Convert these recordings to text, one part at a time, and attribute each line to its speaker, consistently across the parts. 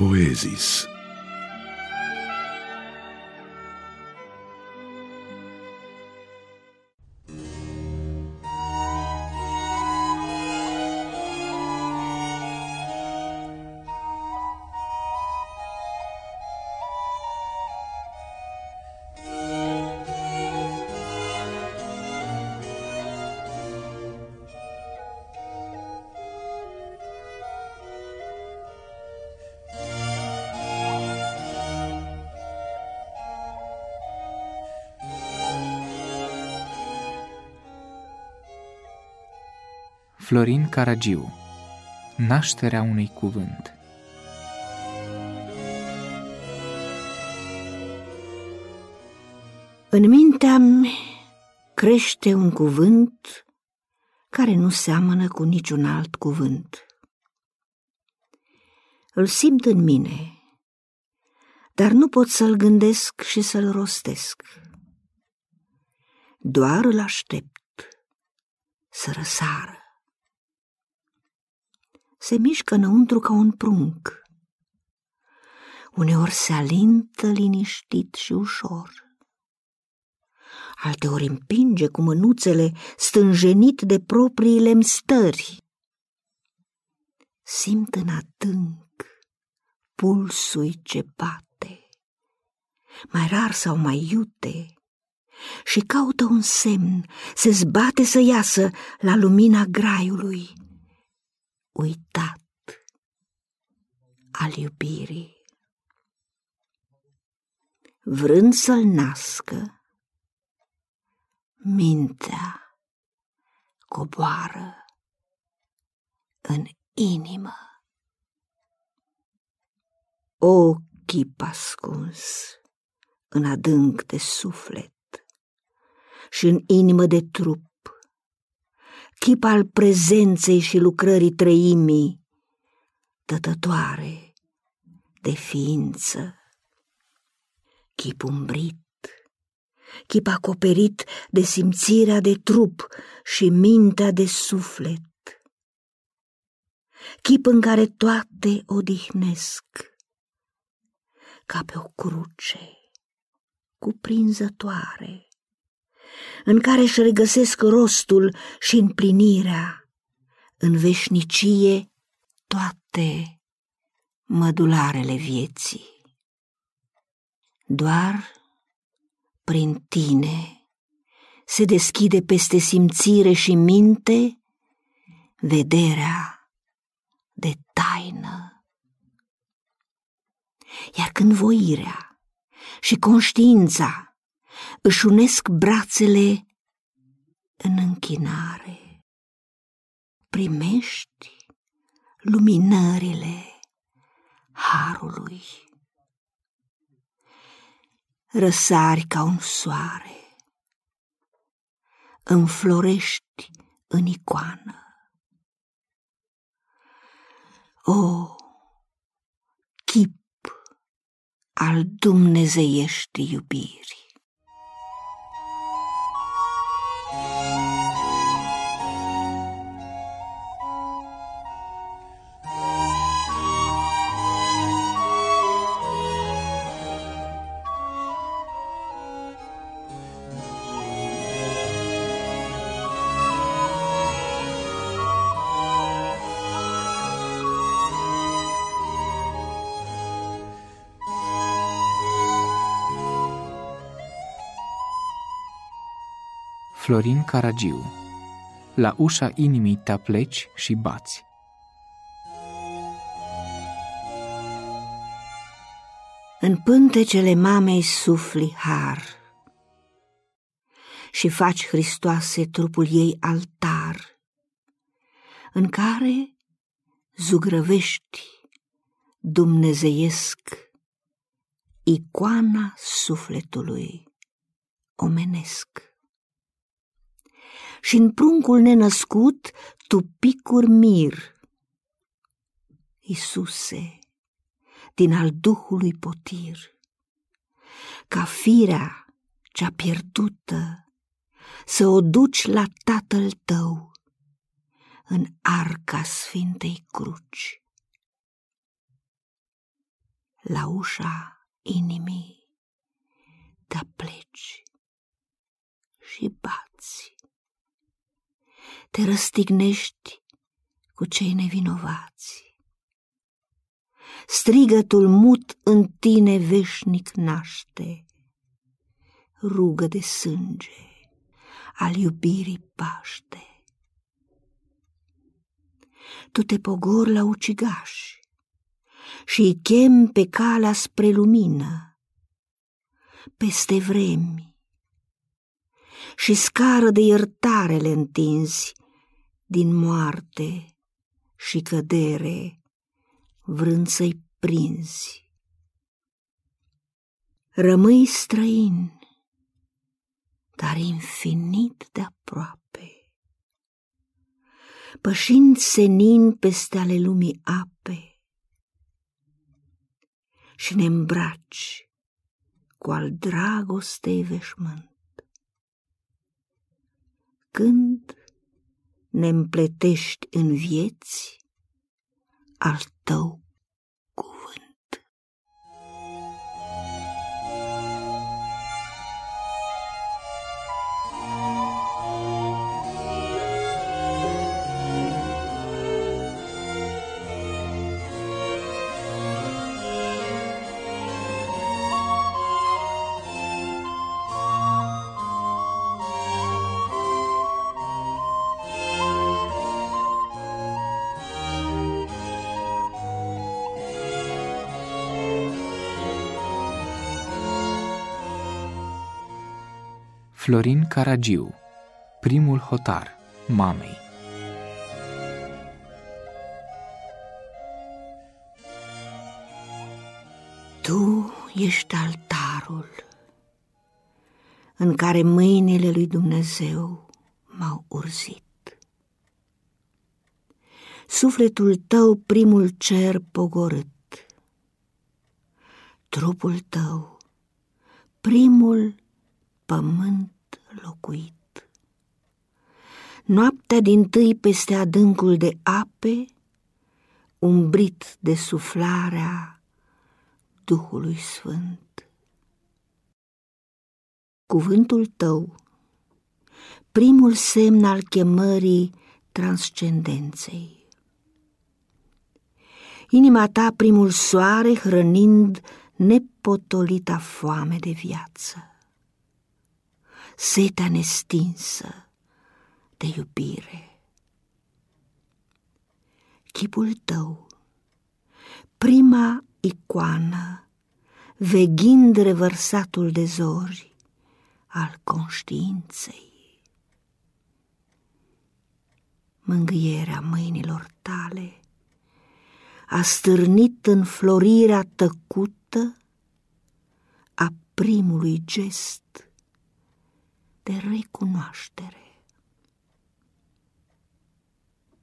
Speaker 1: poesis.
Speaker 2: Florin Caragiu Nașterea unui cuvânt
Speaker 3: În mintea crește un cuvânt care nu seamănă cu niciun alt cuvânt. Îl simt în mine, dar nu pot să-l gândesc și să-l rostesc. Doar îl aștept să răsară se mișcă înăuntru ca un prunc. Uneori se alintă liniștit și ușor. Alteori împinge cu mânuțele stânjenit de propriile stări. Simt în adânc pulsul ce bate, mai rar sau mai iute, și caută un semn, se zbate să iasă la lumina graiului uitat al iubirii. Vrând să-l nască, mintea coboară în inimă. O chip ascuns în adânc de suflet și în inimă de trup, chip al prezenței și lucrării trăimii, dătătoare de ființă, chip umbrit, chip acoperit de simțirea de trup și mintea de suflet, chip în care toate odihnesc, ca pe o cruce cuprinzătoare în care își regăsesc rostul și împlinirea, în veșnicie toate mădularele vieții. Doar prin tine se deschide peste simțire și minte vederea de taină. Iar când voirea și conștiința își unesc brațele în închinare. Primești luminările harului. Răsari ca un soare, înflorești în icoană. O, chip al dumnezeiești iubiri!
Speaker 2: Florin Caragiu La ușa inimii ta pleci și bați.
Speaker 3: În pântecele mamei sufli har și faci, Hristoase, trupul ei altar, în care zugrăvești dumnezeiesc icoana sufletului omenesc și în pruncul nenăscut tu picuri mir. Isuse, din al Duhului potir, ca firea cea pierdută, să o duci la Tatăl tău în arca Sfintei Cruci. la ușa inimii, dar pleci și bați. Te răstignești cu cei nevinovați. Strigătul mut în tine veșnic naște, rugă de sânge al iubirii paște. Tu te pogor la ucigași și îi chem pe calea spre lumină, peste vremi, și scară de iertare le întinzi din moarte și cădere, vrând să-i prinzi. Rămâi străin, dar infinit de aproape, pășind senin peste ale lumii ape, și ne îmbraci cu al dragostei veșmânt. Când ne împletești în vieți al tău
Speaker 2: Florin Caragiu Primul hotar mamei
Speaker 3: Tu ești altarul în care mâinile lui Dumnezeu m-au urzit. Sufletul tău primul cer pogorât, trupul tău primul pământ locuit. Noaptea din tâi peste adâncul de ape, umbrit de suflarea Duhului Sfânt. Cuvântul tău, primul semn al chemării transcendenței. Inima ta primul soare hrănind nepotolita foame de viață setea nestinsă de iubire. Chipul tău, prima icoană, veghind revărsatul de zori al conștiinței. Mângâierea mâinilor tale a stârnit în florirea tăcută a primului gest de recunoaștere.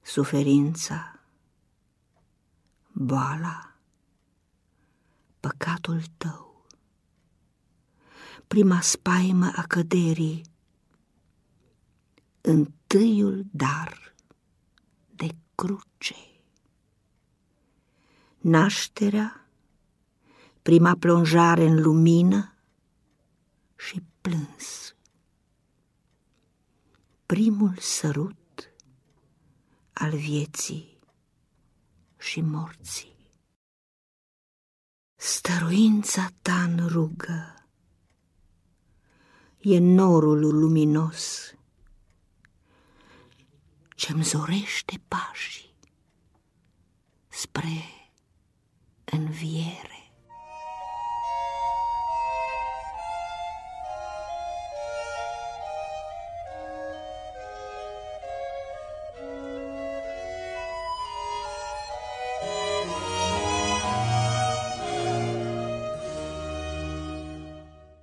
Speaker 3: Suferința, boala, păcatul tău, prima spaimă a căderii, întâiul dar de cruce. Nașterea, prima plonjare în lumină și plâns primul sărut al vieții și morții. Stăruința ta în rugă e norul luminos ce-mi zorește pașii spre înviere.